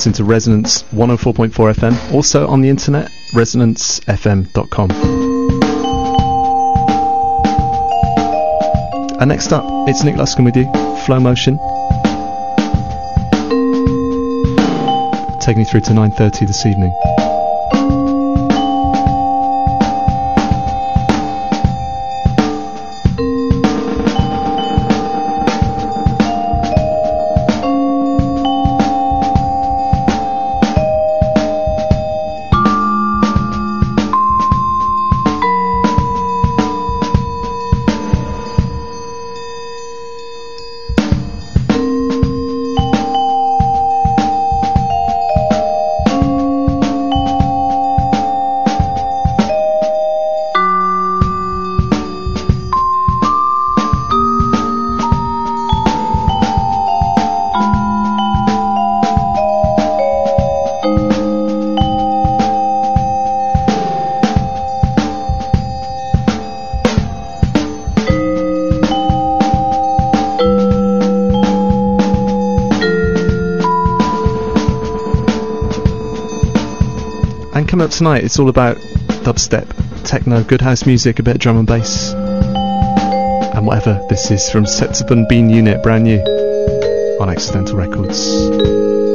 Listening to Resonance 104.4 FM, also on the internet, resonancefm.com. And next up, it's Nick Luscombe with you, Flo Motion. Taking you through to 9.30 this evening. Tonight it's all about dubstep, techno, good house music, a bit of drum and bass, and whatever. This is from Setsubun Bean Unit, brand new on Accidental Records.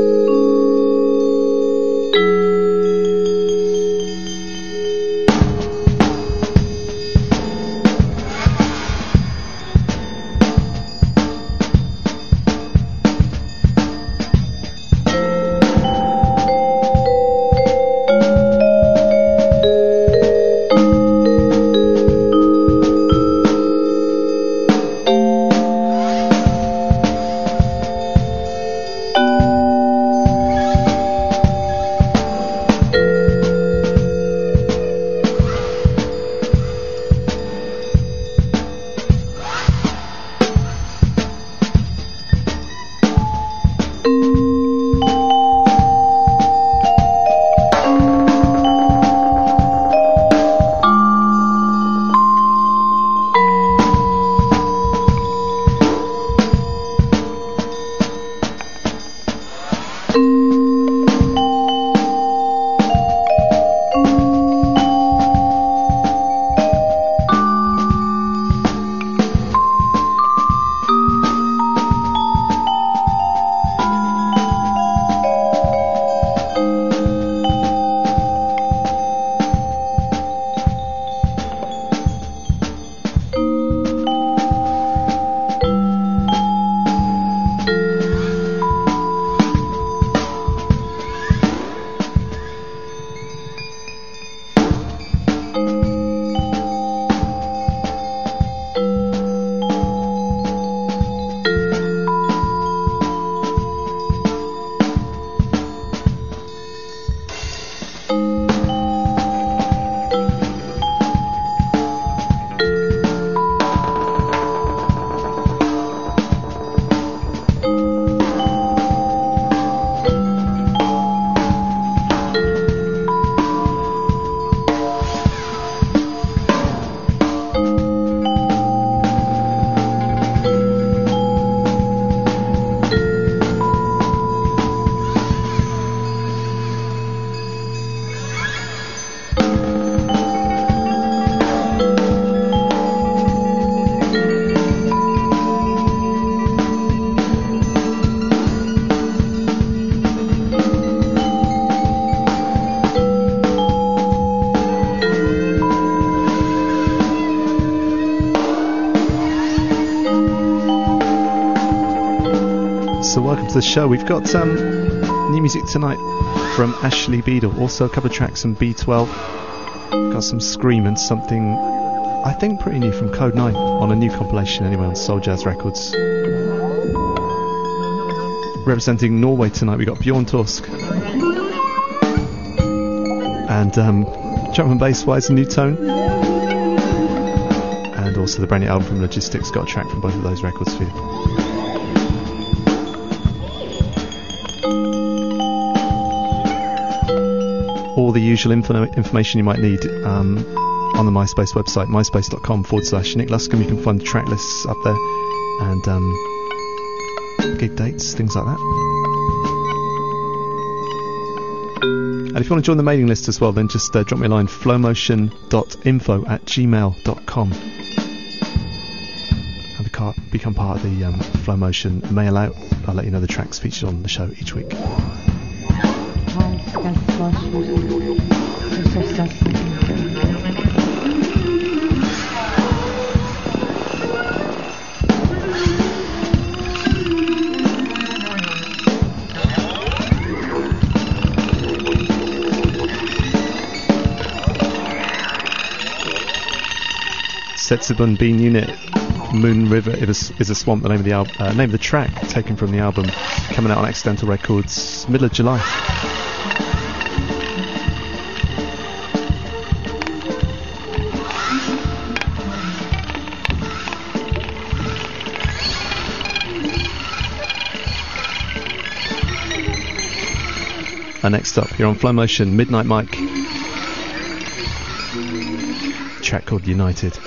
The show. We've got um, new music tonight from Ashley Beedle, also a couple of tracks from B12. Got some Skream and something I think pretty new from Code 9 on a new compilation anyway on Soul Jazz Records. Representing Norway tonight, we got Bjorn Torske. And um, drum and bass wise, a new tone. And also the brand new album from Logistics got a track from both of those records for you. The usual info- information you might need um, on the MySpace website, myspace.com forward slash Nick Luscombe. You can find the track lists up there and um, gig dates, things like that. And if you want to join the mailing list as well, then just uh, drop me a line flowmotion.info at gmail.com and become part of the um, Flowmotion mail out. I'll let you know the tracks featured on the show each week. Setsubun Bean Unit, Moon River is a, is a Swamp, the name of the al- uh, name of the track taken from the album, coming out on Accidental Records, middle of July. And next up, you're on Flowmotion, Midnight Mike. Track called United.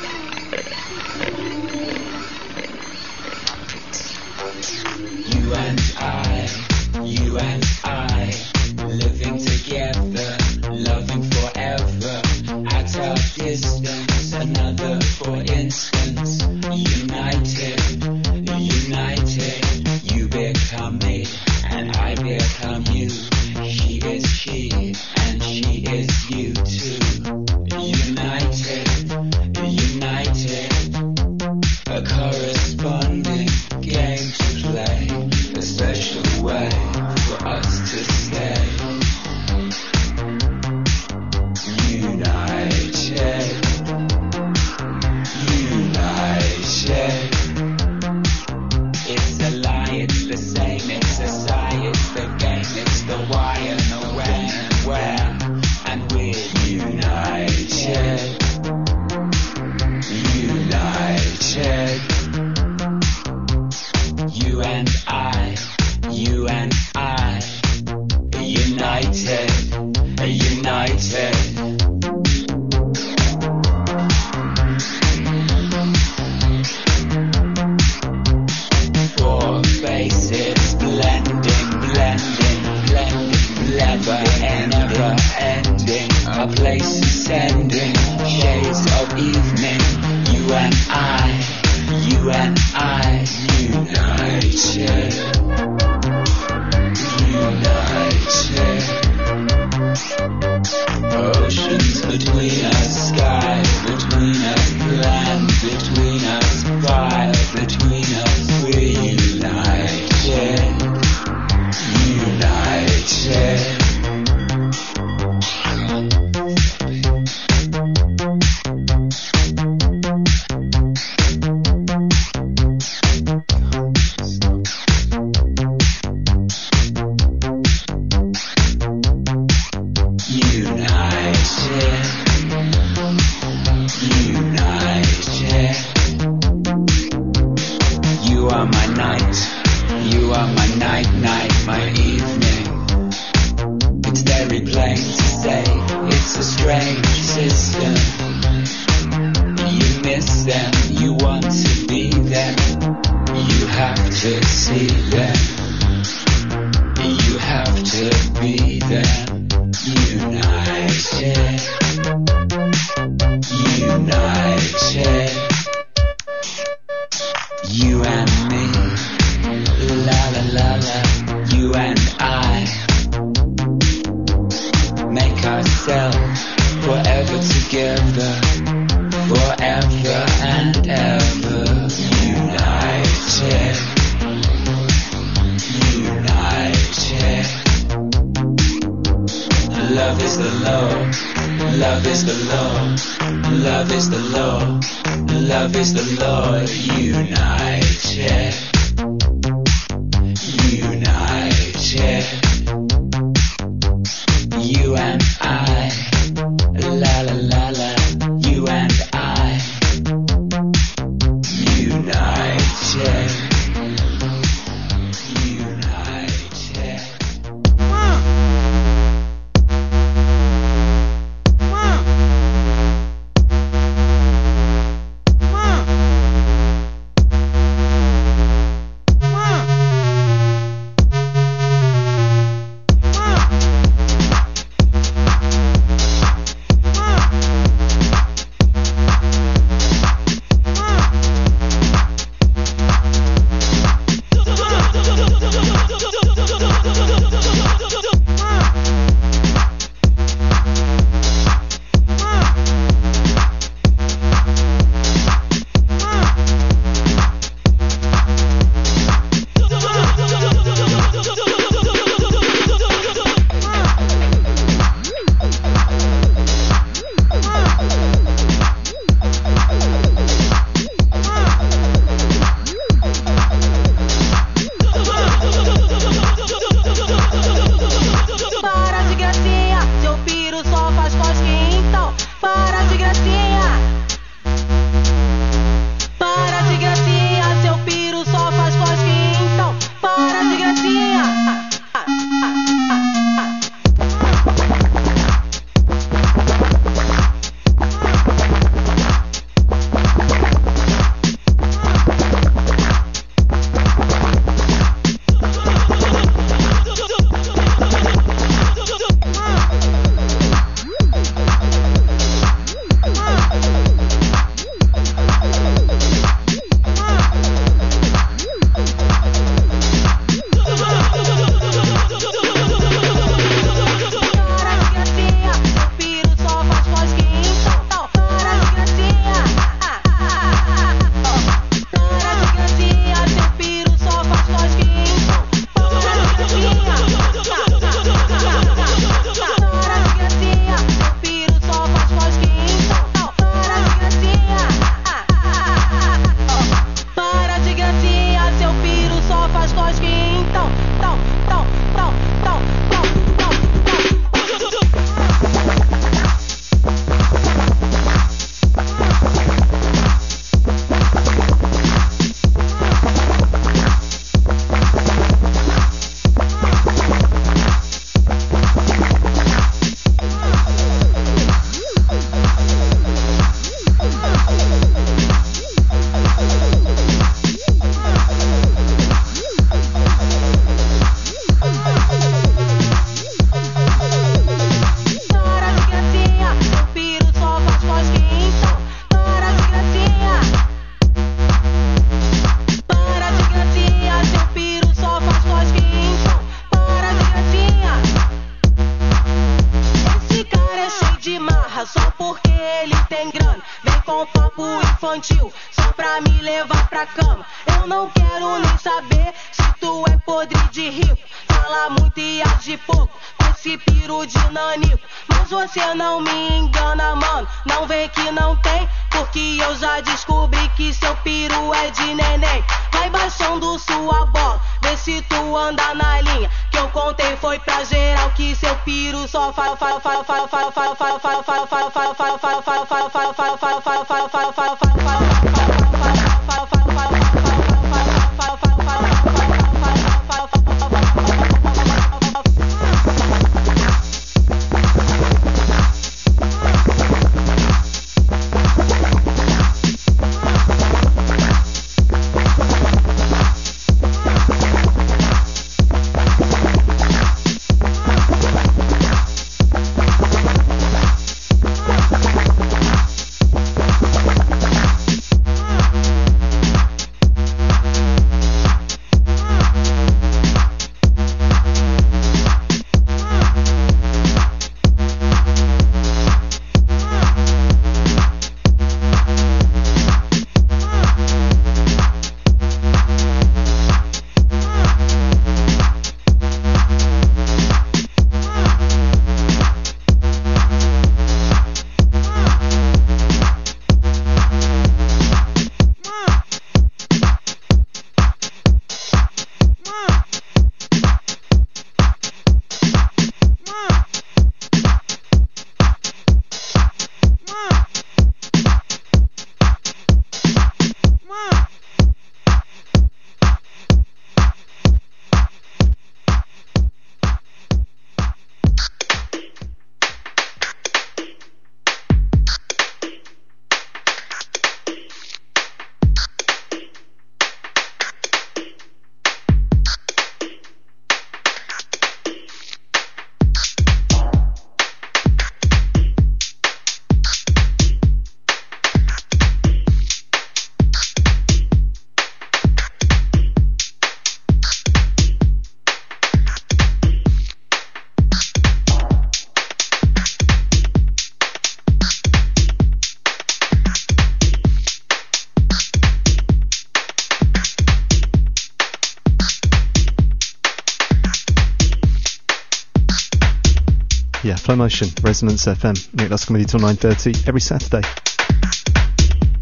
Motion, Resonance FM. Nick that's coming till 9.30 every Saturday.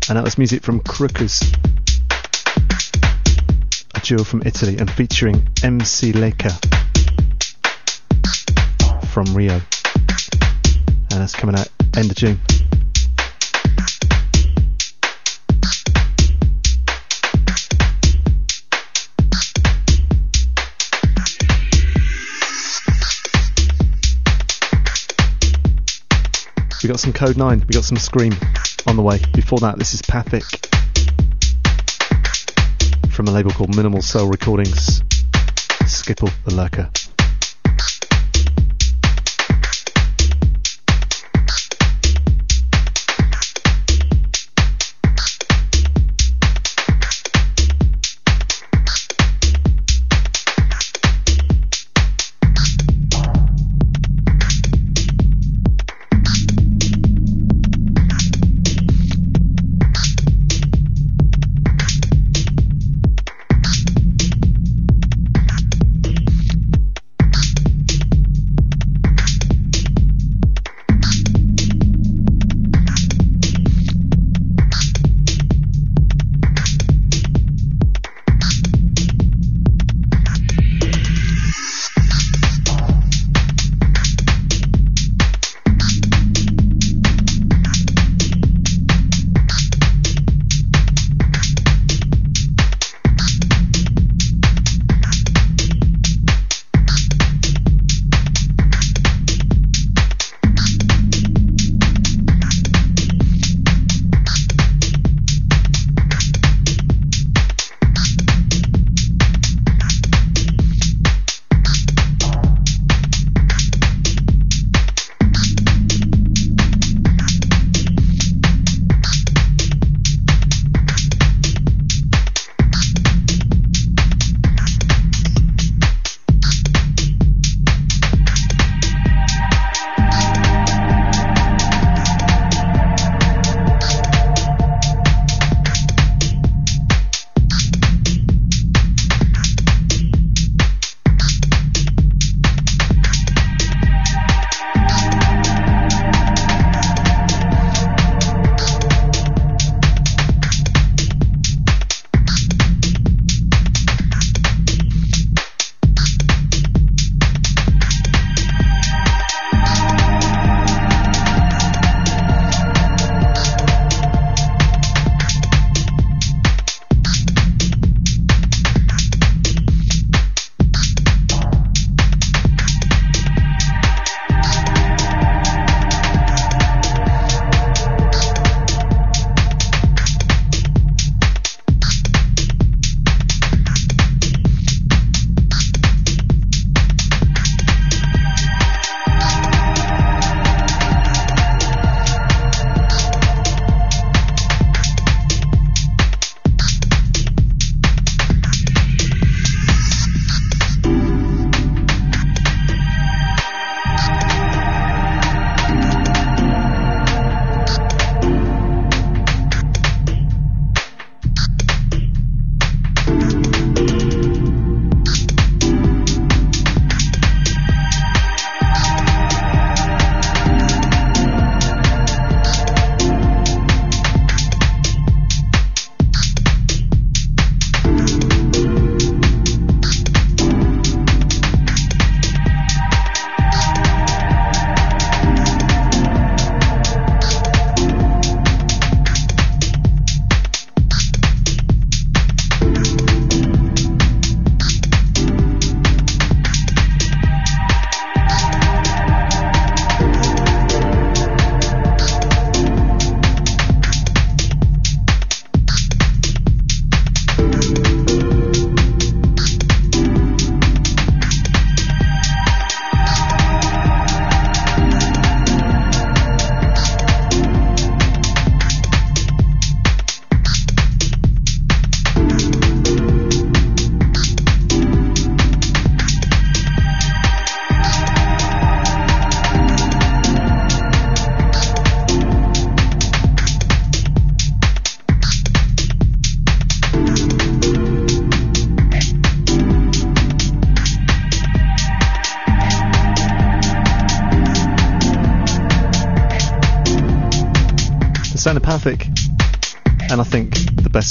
And that was music from Crookers, a duo from Italy, and featuring MC Leka from Rio. And that's coming out end of June. We got some Code 9, we got some Skream on the way. Before that, this is Pathic from a label called Minimal Soul Recordings. Skipple the Lurker.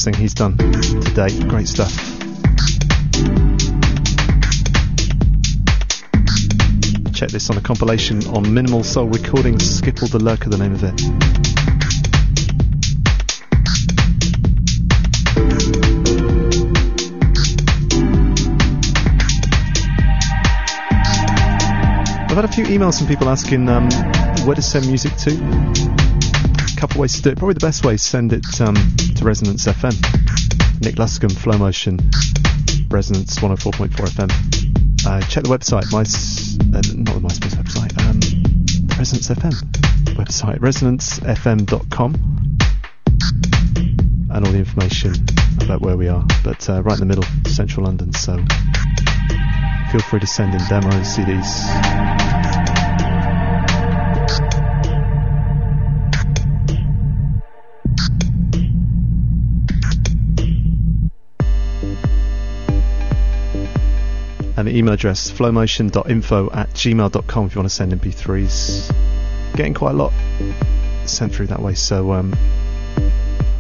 Thing he's done to date. Great stuff. Check this on a compilation on Minimal Soul Recordings, Skipple the Lurker, the name of it. I've had a few emails from people asking um, where to send music to. Couple ways to do it. Probably the best way is send it um, to Resonance FM. Nick Luscombe, Flo Motion, Resonance 104.4 FM. Uh, check the website, my, uh, not the MySpace website, um, Resonance FM website, resonancefm.com, and all the information about where we are. But uh, right in the middle, central London, so feel free to send in demos, CDs. Email address flowmotion.info at gmail.com if you want to send MP3s. Getting quite a lot sent through that way, so um,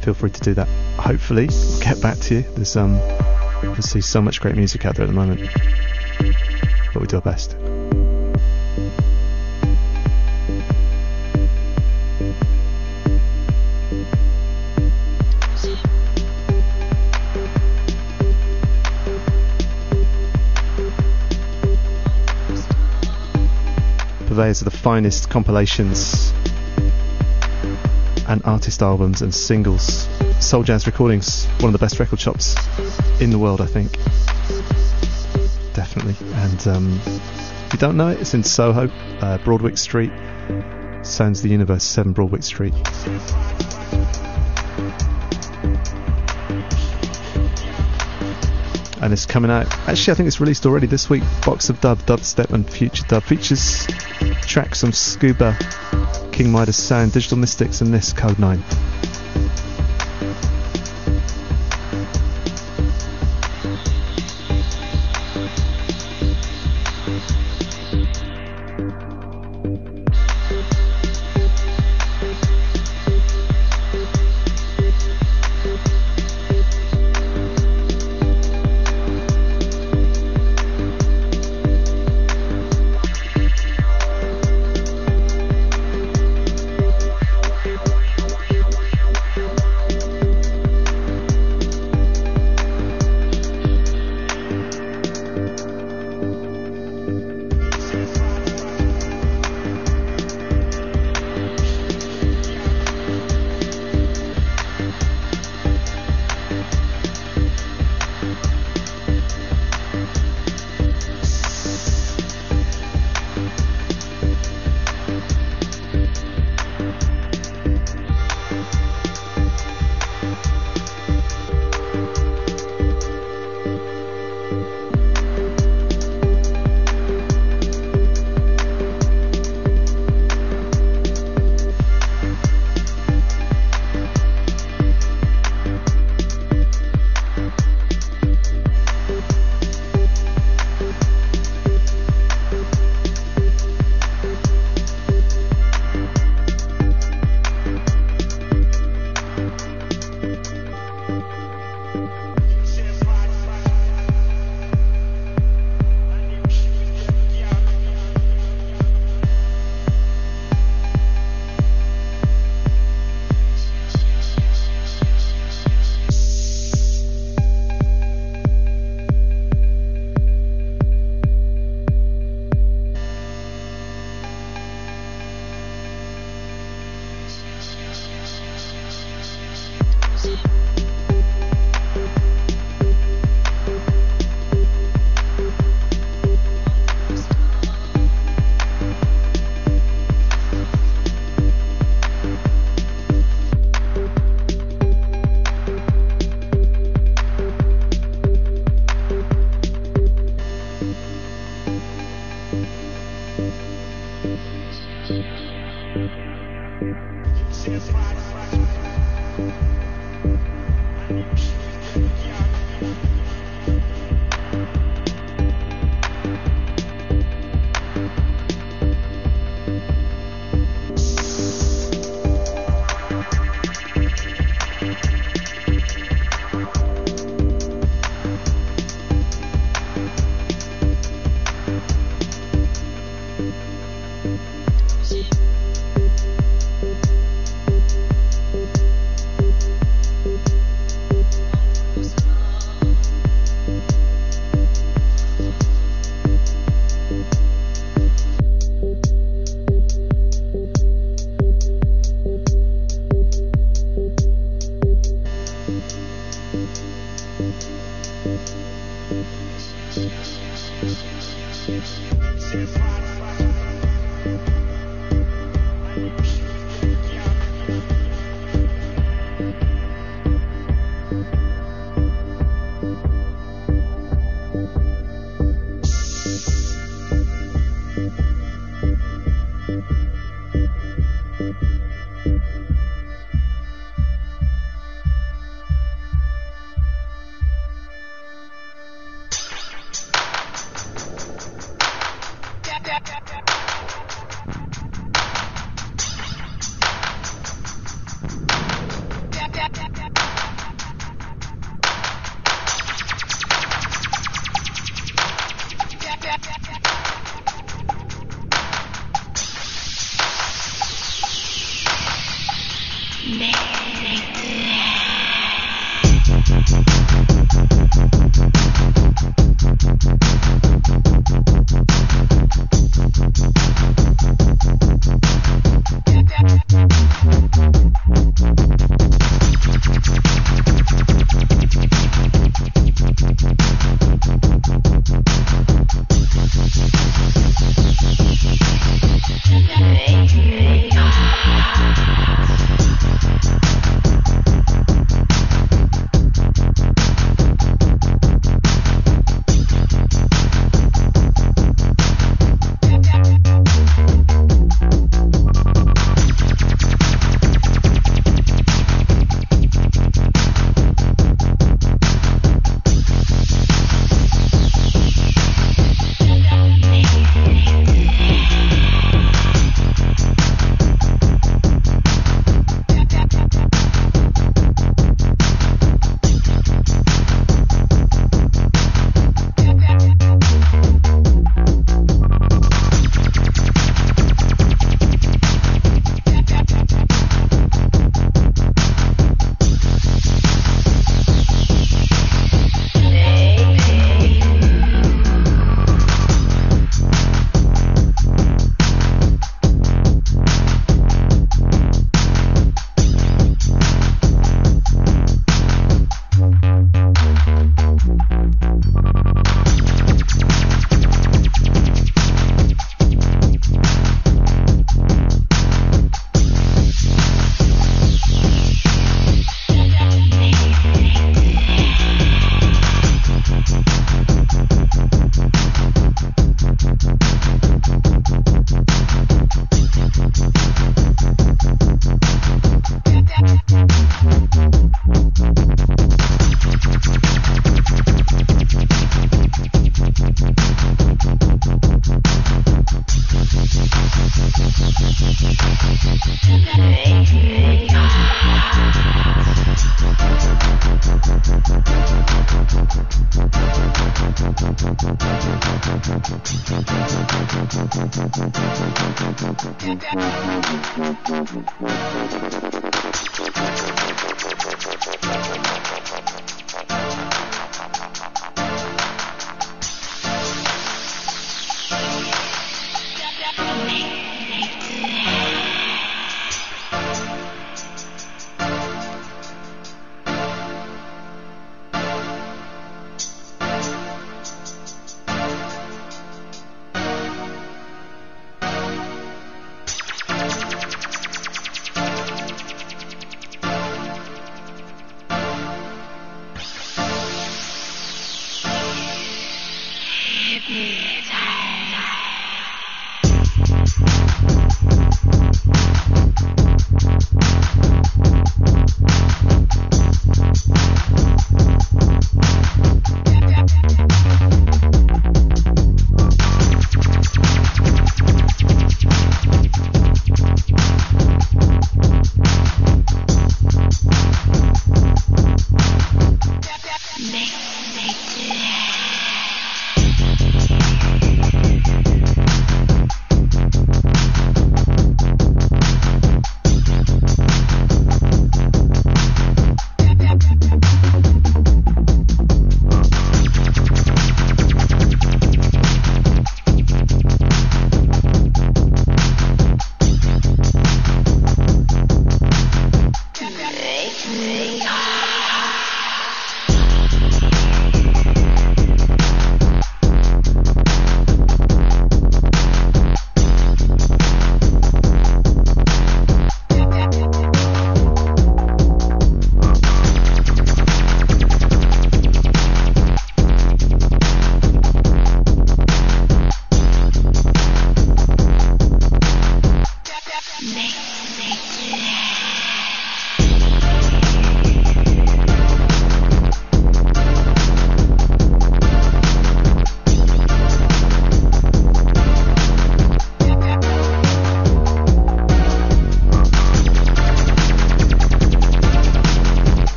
feel free to do that. Hopefully, I'll get back to you. There's um, obviously so much great music out there at the moment, but we do our best. Purveyors of the finest compilations and artist albums and singles. Soul Jazz Recordings, one of the best record shops in the world, I think. Definitely. And um, if you don't know it, it's in Soho, uh, Broadwick Street. Sounds of the Universe, 7 Broadwick Street. and it's coming out. Actually, I think it's released already this week. Box of Dub, Dubstep, and Future Dub features tracks from Scuba, King Midas Sound, Digital Mystikz, and this Code 9. Thank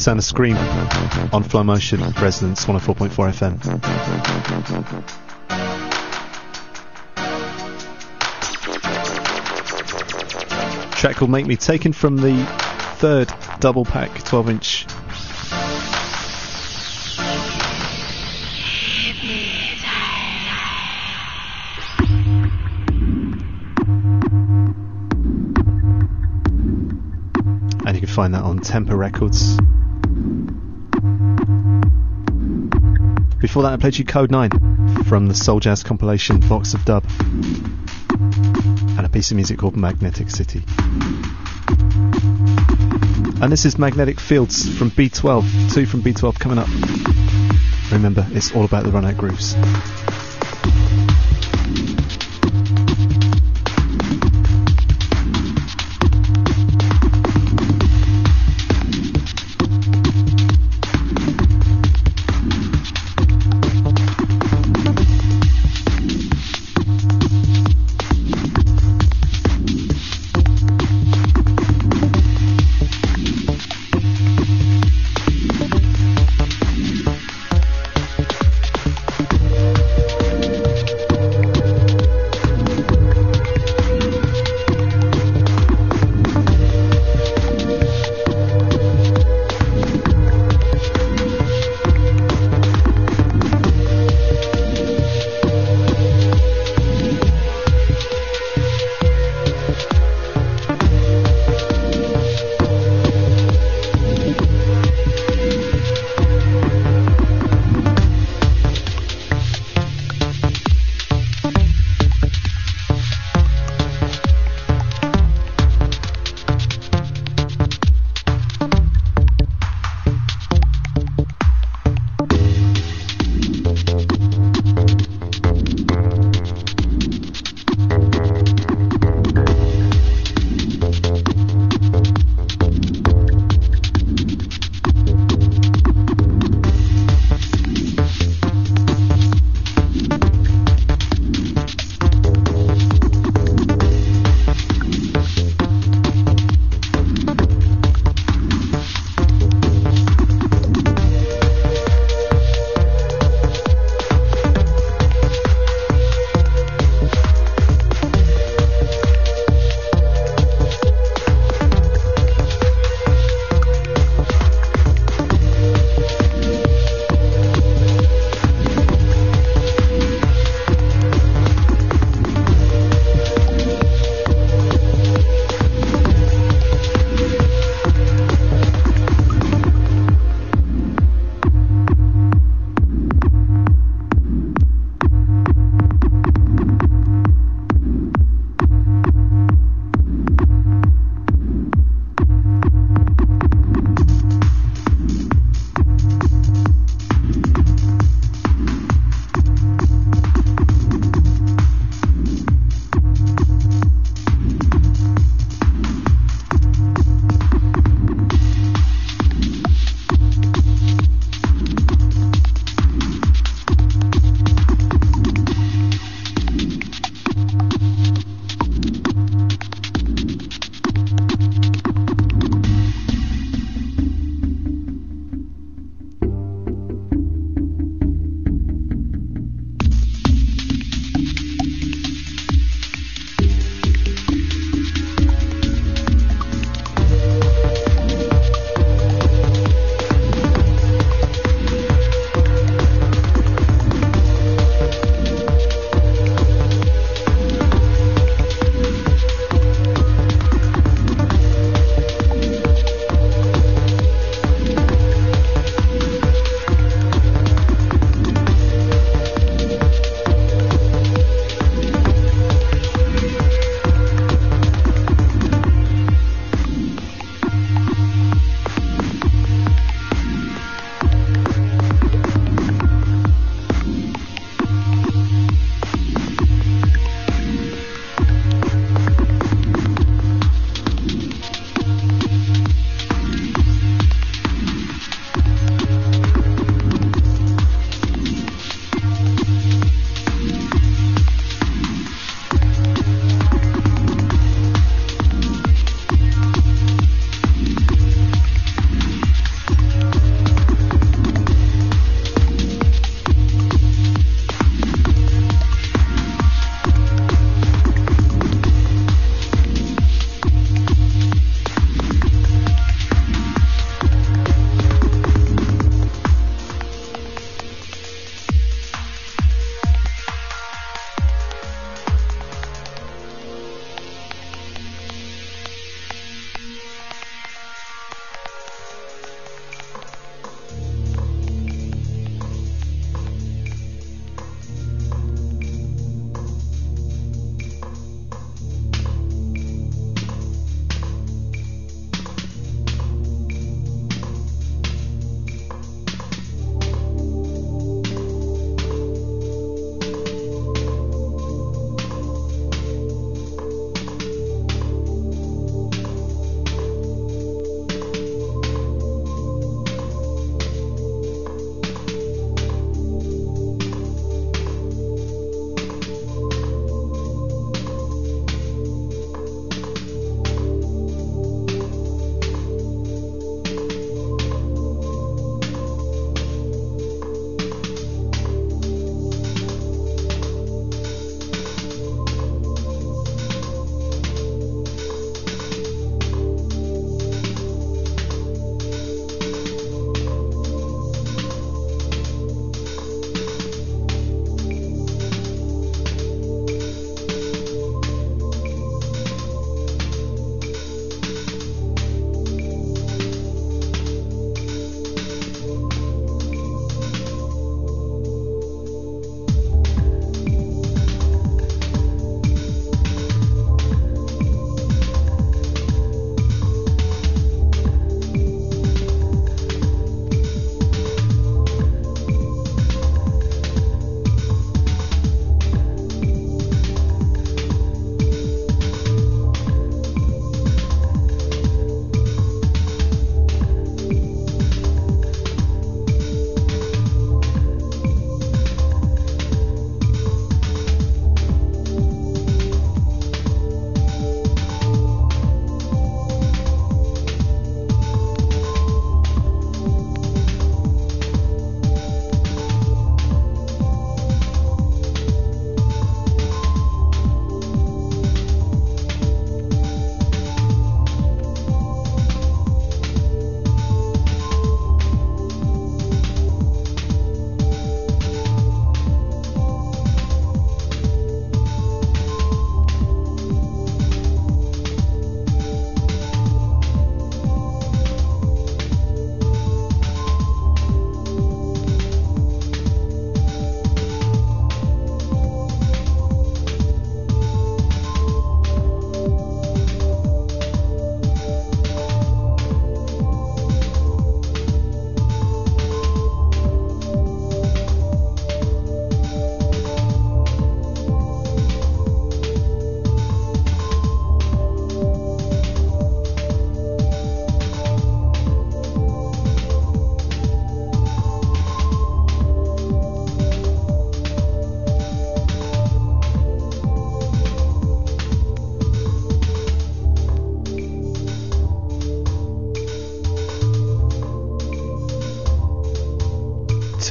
Sound of Skream on Flo Motion, Resonance 104.4 FM. Track called Make Me, taken from the third double pack 12 inch And you can find that on Tempa Records. Before that, I played you Kode9 from the Soul Jazz compilation Box of Dub, and a piece of music called Magnetic City. And this is Magnetic Fields from B12, two from B12 coming up. Remember, it's all about the run out grooves.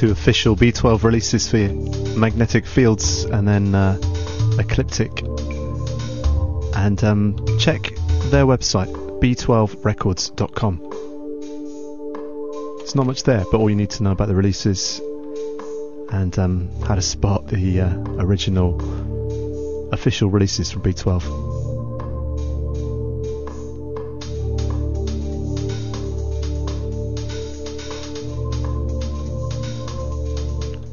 Two official B12 releases for you Magnetic Fields and then uh, Ecliptic. And um, check their website, b12records.com. It's not much there, but all you need to know about the releases and um, how to spot the uh, original official releases from B12.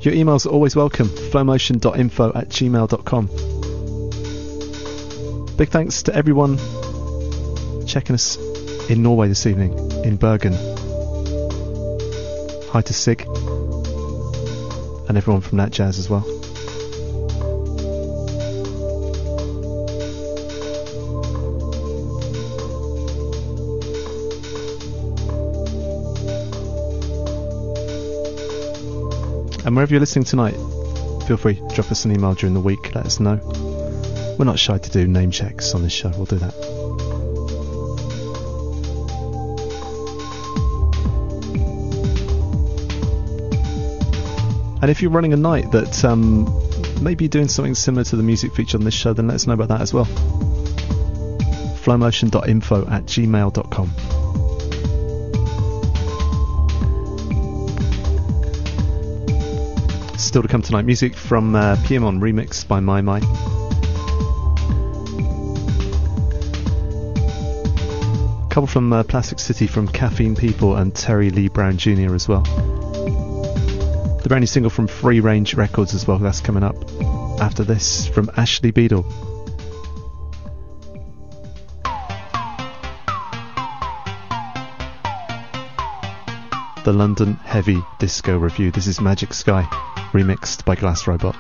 Your emails are always welcome. flowmotion.info at gmail.com. Big thanks to everyone checking us in Norway this evening, in Bergen. Hi to Sig and everyone from Nattjazz as well. And wherever you're listening tonight, feel free, to drop us an email during the week, let us know. We're not shy to do name checks on this show, we'll do that. And if you're running a night that um, maybe doing something similar to the music feature on this show, then let us know about that as well. flowmotion.info at gmail.com. Still to come tonight, music from uh, Piemon remixed by My My. A couple from uh, Plastic City from Caffeine People and Terry Lee Brown Jr. as well. The brand new single from Free Range Records as well, that's coming up after this from Ashley Beedle. The London Heavy Disco Review. This is Magic Sky remixed by Glass Robot.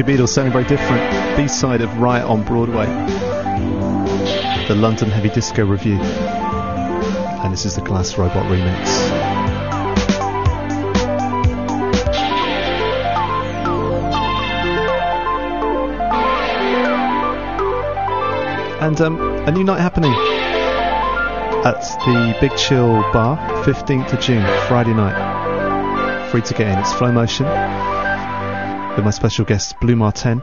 Ashley Beedle, something very different. B-side of Riot on Broadway. The London Heavy Disco Review. And this is the Glass Robot remix. And um, a new night happening at the Big Chill Bar, 15th of June, Friday night. Free to get in. It's Flo Motion with my special guest Blue Martin.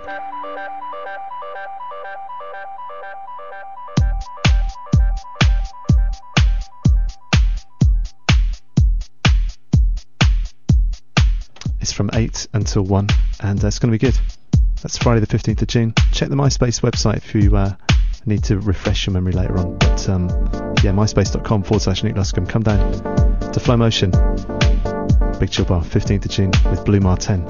It's from 8 until 1 and uh, it's going to be good. That's Friday the 15th of June. Check the MySpace website if you uh, need to refresh your memory later on. But um, yeah, myspace.com forward slash Nick Luscombe. Come down to Flo Motion, Big Chill Bar, 15th of June with Blue Martin.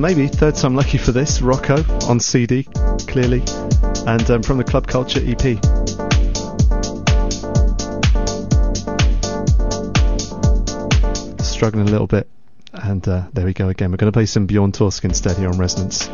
Maybe third time lucky for this. Rocco on CD, clearly, and um, from the Club Culture EP. Struggling a little bit, and uh, there we go again. We're going to play some Bjorn Torske instead here on Resonance.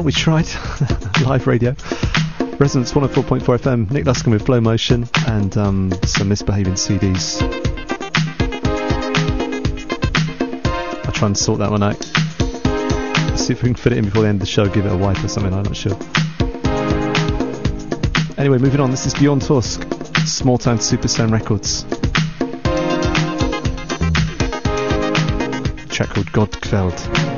Well, we tried live radio. Resonance 104.4 FM, Nick Luscombe with Flo Motion and um, some misbehaving CDs. I'll try and sort that one out. See if we can fit it in before the end of the show, give it a wipe or something, I'm not sure. Anyway, moving on, this is Bjorn Torske, Small Town Supersound Records. A track called Godkveld.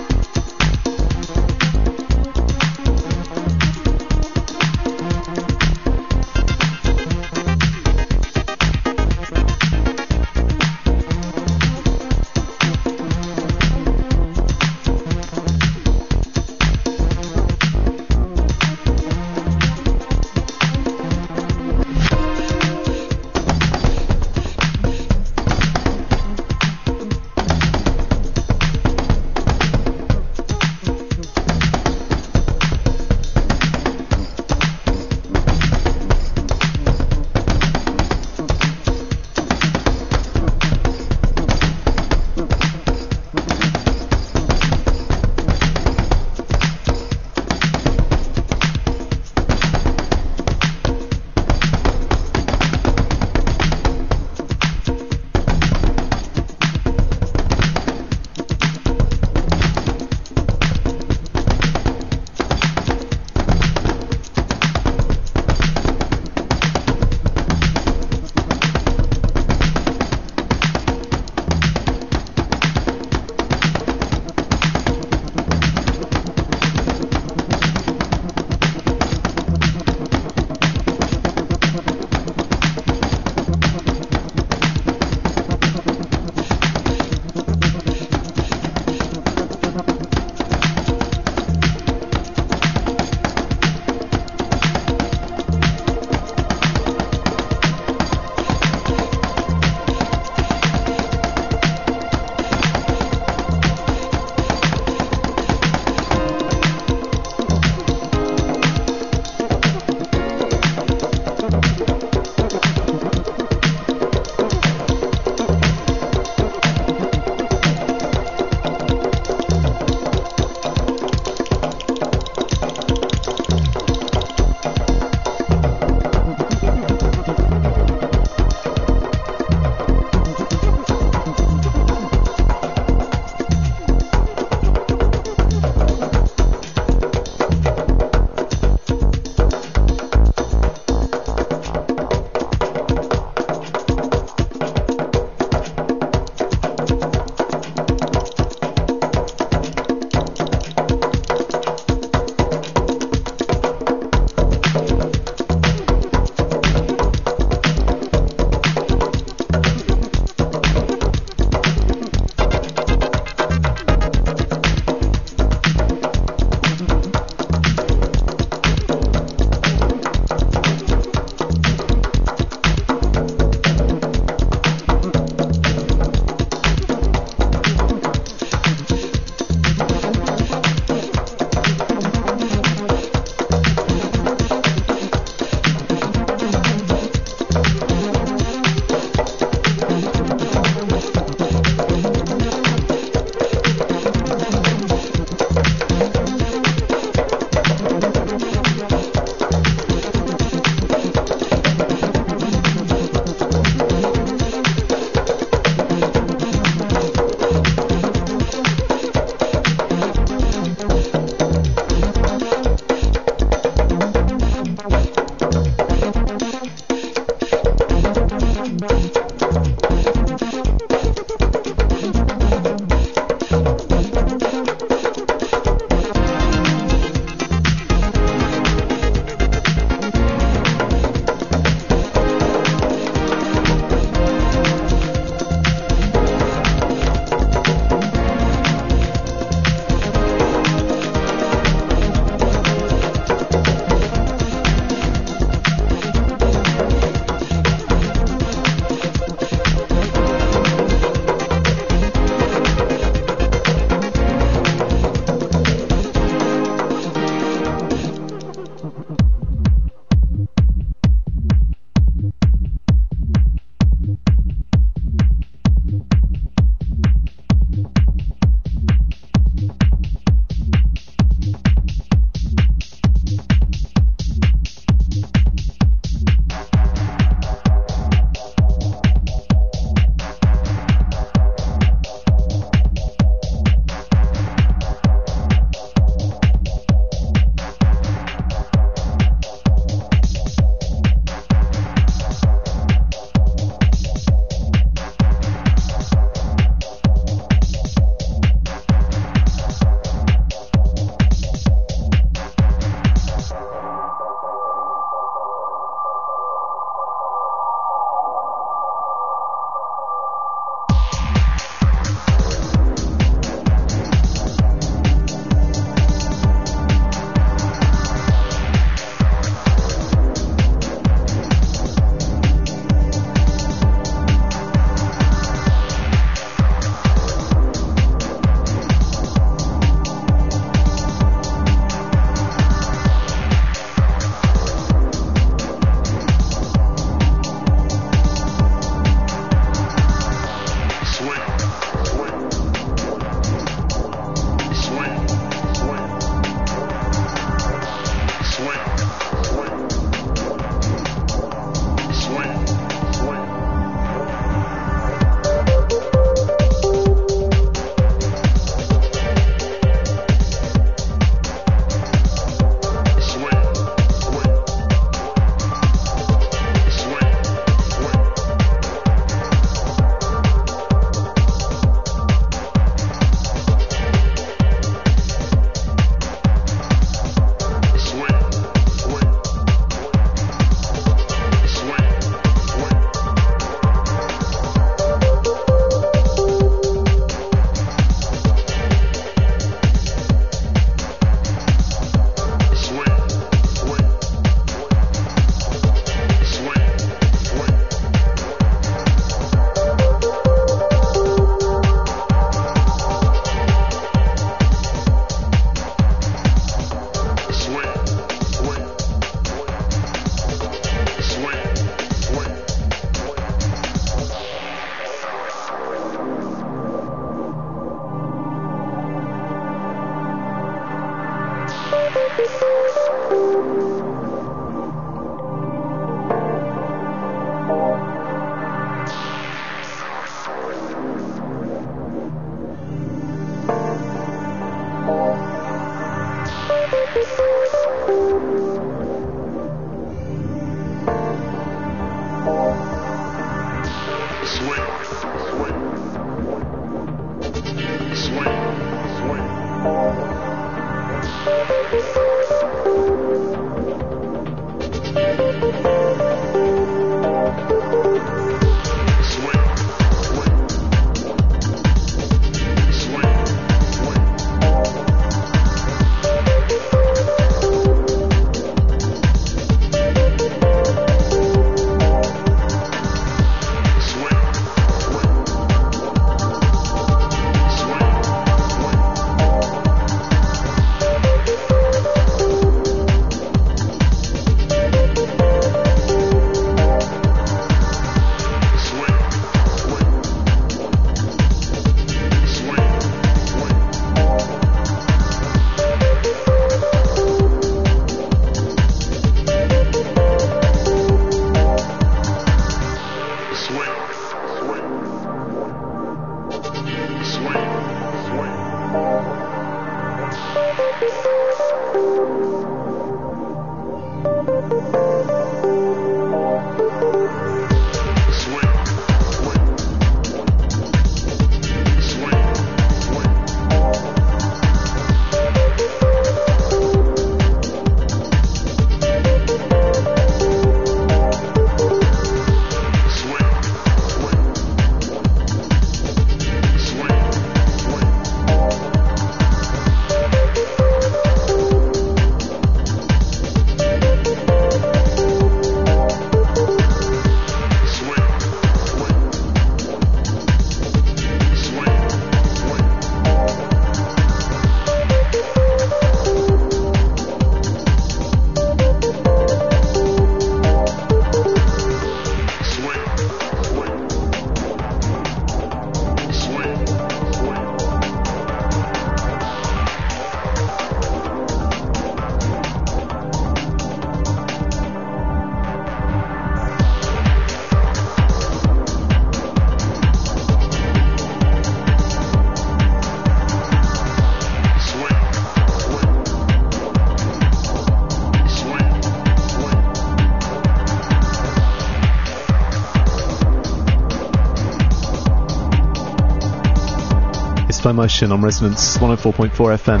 Motion on Resonance 104.4 FM.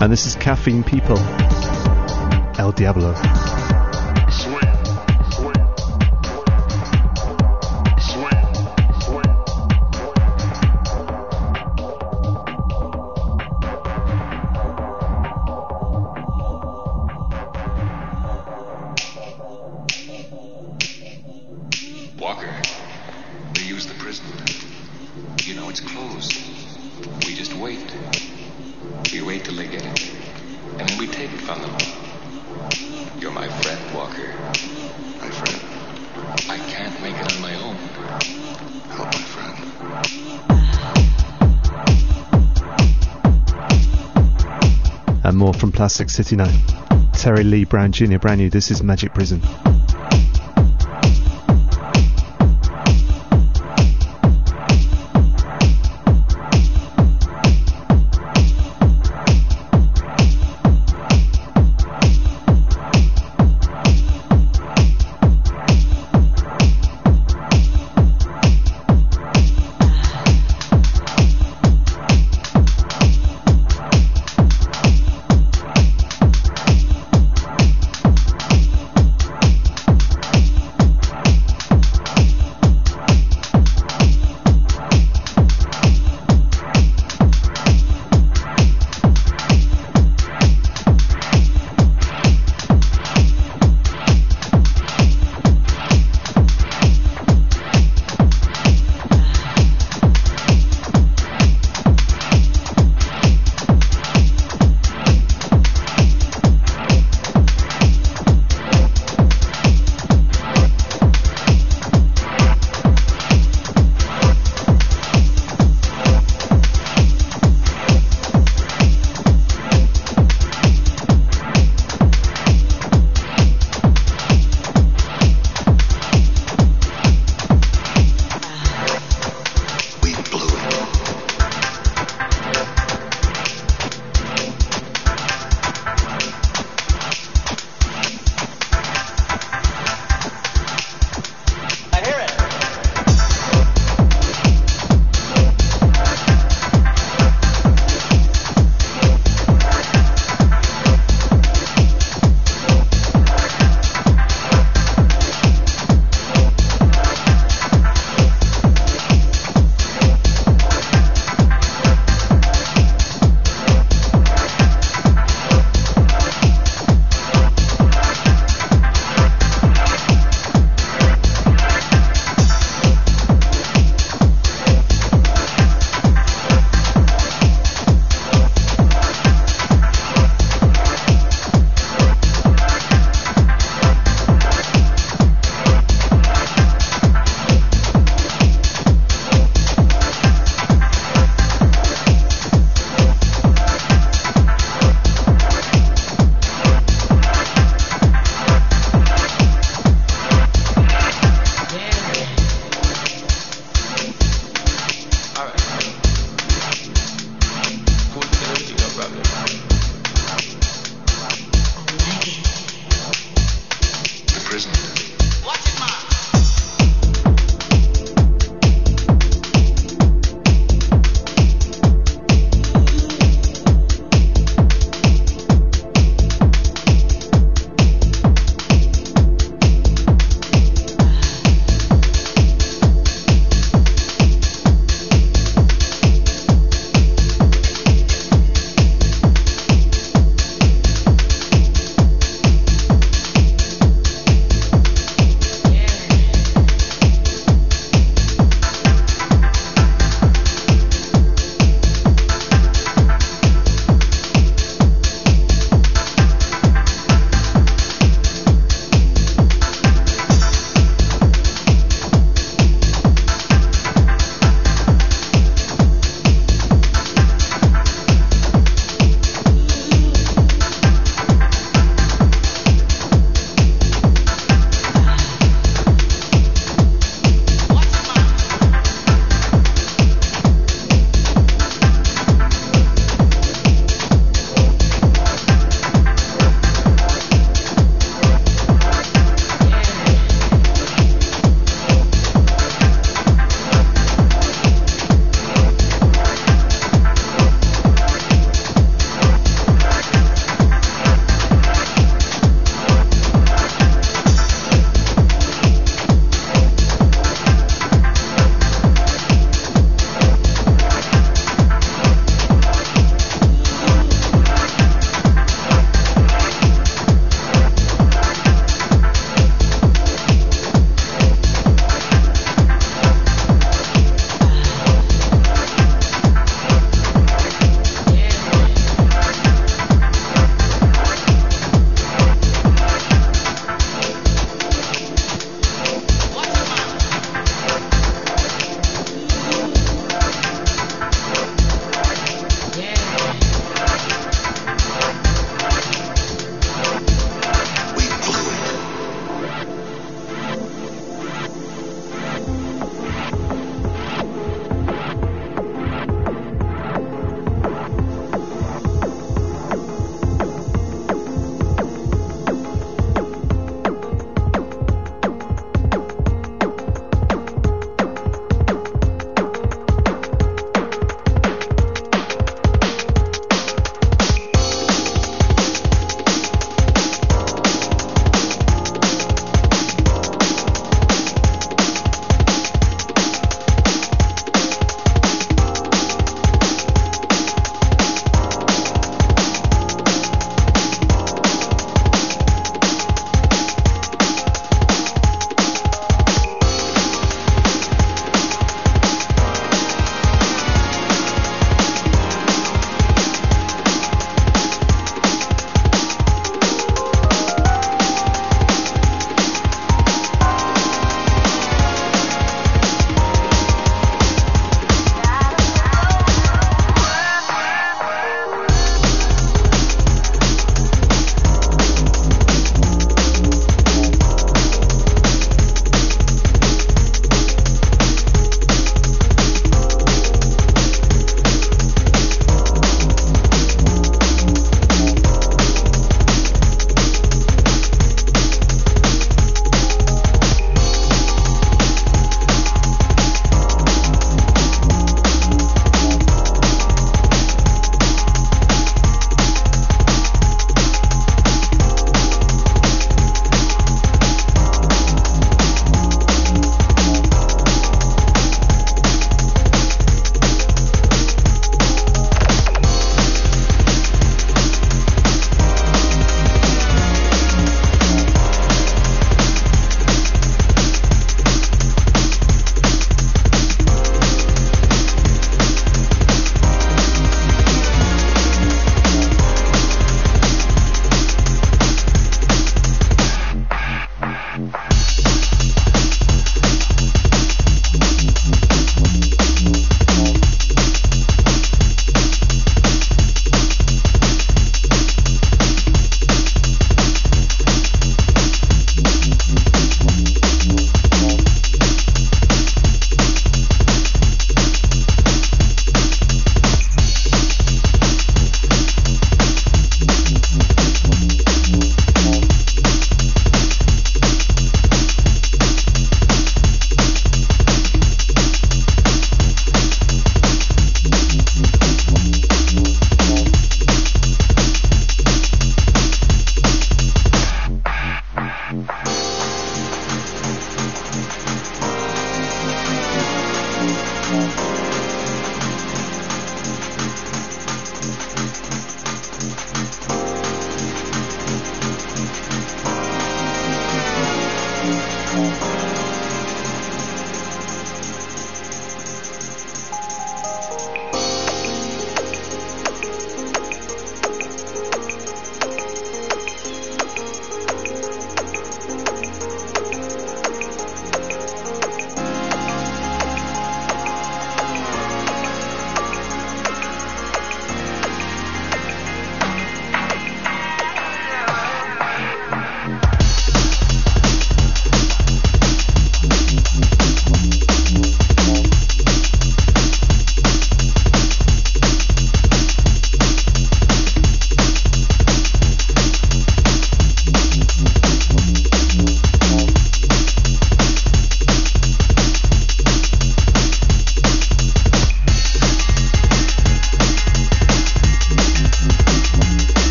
And this is Caffeine People, El Diablo. Plastic City now. Terry Lee Brown Jr. brand new. This is Magic Prison.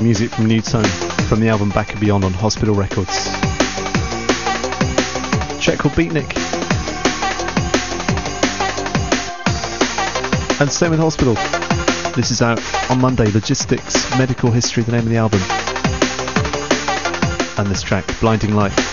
Music from Nu:Tone from the album Back of Beyond on Hospital Records. Track called Beatnik. And same with Hospital. This is out on Monday. Logistics, Medical History, the name of the album. And this track, Blinding Light.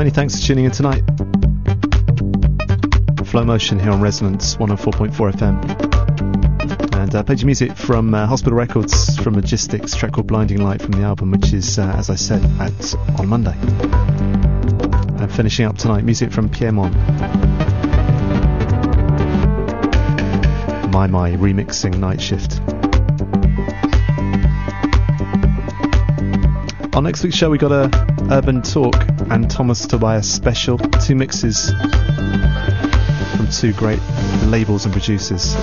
Many thanks for tuning in tonight. Flo Motion here on Resonance 104.4 FM. And uh, your music from uh, Hospital Records from Logistics, track called Blinding Light from the album, which is, uh, as I said, at on Monday. And finishing up tonight, music from Piedmont. My My remixing Night Shift. On next week's show, we got a Urban Talk and Thomas Tobias special, two mixes from two great labels and producers.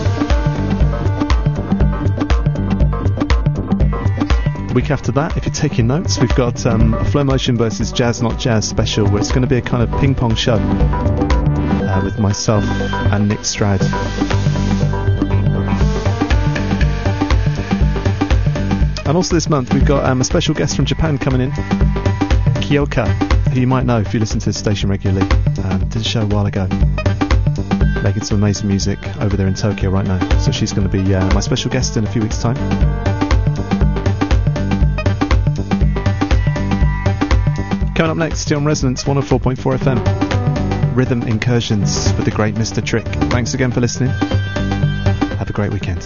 Week after that, if you're taking notes, we've got um, Flo Motion versus Jazz Not Jazz special, where it's going to be a kind of ping pong show uh, with myself and Nick Stroud. And also this month we've got um, a special guest from Japan coming in, Kyoka, who you might know if you listen to the station regularly. Um, did a show a while ago, making some amazing music over there in Tokyo right now. So she's going to be uh, my special guest in a few weeks' time. Coming up next, on Resonance 104.4 FM, Rhythm Incursions with the great Mr. Trick. Thanks again for listening. Have a great weekend.